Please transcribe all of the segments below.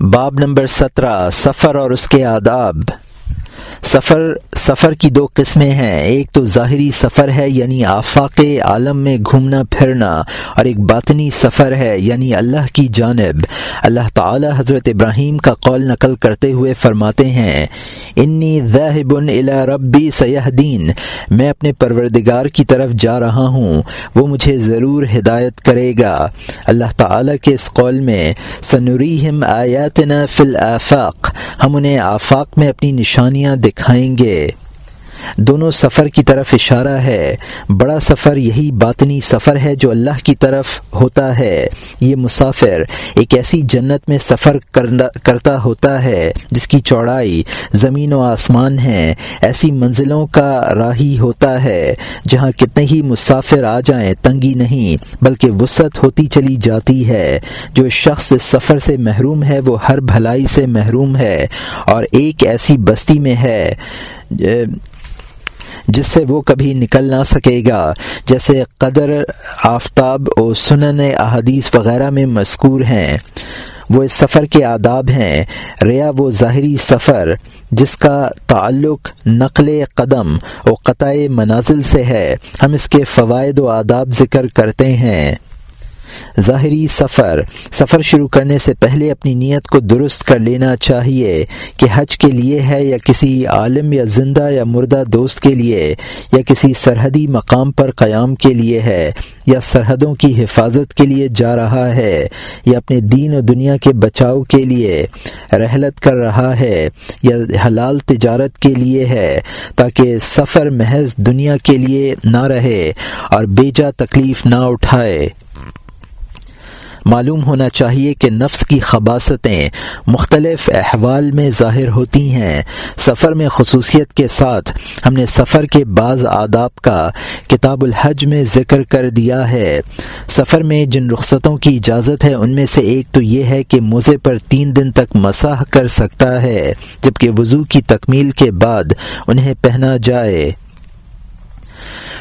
باب نمبر سترہ سفر اور اس کے آداب۔ سفر سفر کی دو قسمیں ہیں۔ ایک تو ظاہری سفر ہے یعنی آفاق عالم میں گھومنا، پھرنا، اور ایک باطنی سفر ہے یعنی اللہ کی جانب۔ اللہ تعالی حضرت ابراہیم کا قول نقل کرتے ہوئے فرماتے ہیں، انی ذاہب الا ربی سیاح دین میں اپنے پروردگار کی طرف جا رہا ہوں، وہ مجھے ضرور ہدایت کرے گا۔ اللہ تعالی کے اس قول میں سنوریم آیاتنا فی الافاق ہم انہیں آفاق میں اپنی نشانیاں دکھائیں گے۔ دونوں سفر کی طرف اشارہ ہے۔ بڑا سفر یہی باطنی سفر ہے جو اللہ کی طرف ہوتا ہے۔ یہ مسافر ایک ایسی جنت میں سفر کرتا ہوتا ہے جس کی چوڑائی زمین و آسمان ہے۔ ایسی منزلوں کا راہی ہوتا ہے جہاں کتنے ہی مسافر آ جائیں تنگی نہیں، بلکہ وسعت ہوتی چلی جاتی ہے۔ جو شخص سفر سے محروم ہے، وہ ہر بھلائی سے محروم ہے اور ایک ایسی بستی میں ہے۔ جس سے وہ کبھی نکل نہ سکے گا۔ جیسے قدر، آفتاب اور سنن احادیث وغیرہ میں مذکور ہیں۔ وہ اس سفر کے آداب ہیں۔ ریا وہ ظاہری سفر جس کا تعلق نقل قدم و قطع منازل سے ہے۔ ہم اس کے فوائد و آداب ذکر کرتے ہیں۔ ظاہری سفر سفر شروع کرنے سے پہلے اپنی نیت کو درست کر لینا چاہیے کہ حج کے لیے ہے یا کسی عالم یا زندہ یا مردہ دوست کے لیے، یا کسی سرحدی مقام پر قیام کے لیے ہے، یا سرحدوں کی حفاظت کے لیے جا رہا ہے، یا اپنے دین و دنیا کے بچاؤ کے لیے رحلت کر رہا ہے، یا حلال تجارت کے لیے ہے، تاکہ سفر محض دنیا کے لیے نہ رہے اور بیجا تکلیف نہ اٹھائے۔ معلوم ہونا چاہیے کہ نفس کی خباستیں مختلف احوال میں ظاہر ہوتی ہیں۔ سفر میں خصوصیت کے ساتھ ہم نے سفر کے بعض آداب کا کتاب الحج میں ذکر کر دیا ہے۔ سفر میں جن رخصتوں کی اجازت ہے، ان میں سے ایک تو یہ ہے کہ موزے پر تین دن تک مساح کر سکتا ہے، جبکہ وضو کی تکمیل کے بعد انہیں پہنا جائے۔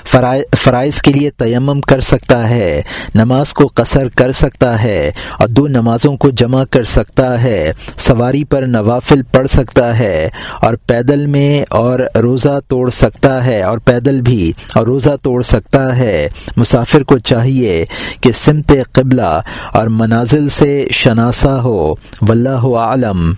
فرائض کے لیے تیمم کر سکتا ہے، نماز کو قصر کر سکتا ہے اور دو نمازوں کو جمع کر سکتا ہے، سواری پر نوافل پڑھ سکتا ہے اور پیدل میں اور روزہ توڑ سکتا ہے اور پیدل بھی اور روزہ توڑ سکتا ہے۔ مسافر کو چاہیے کہ سمت قبلہ اور منازل سے شناسا ہو، واللہ عالم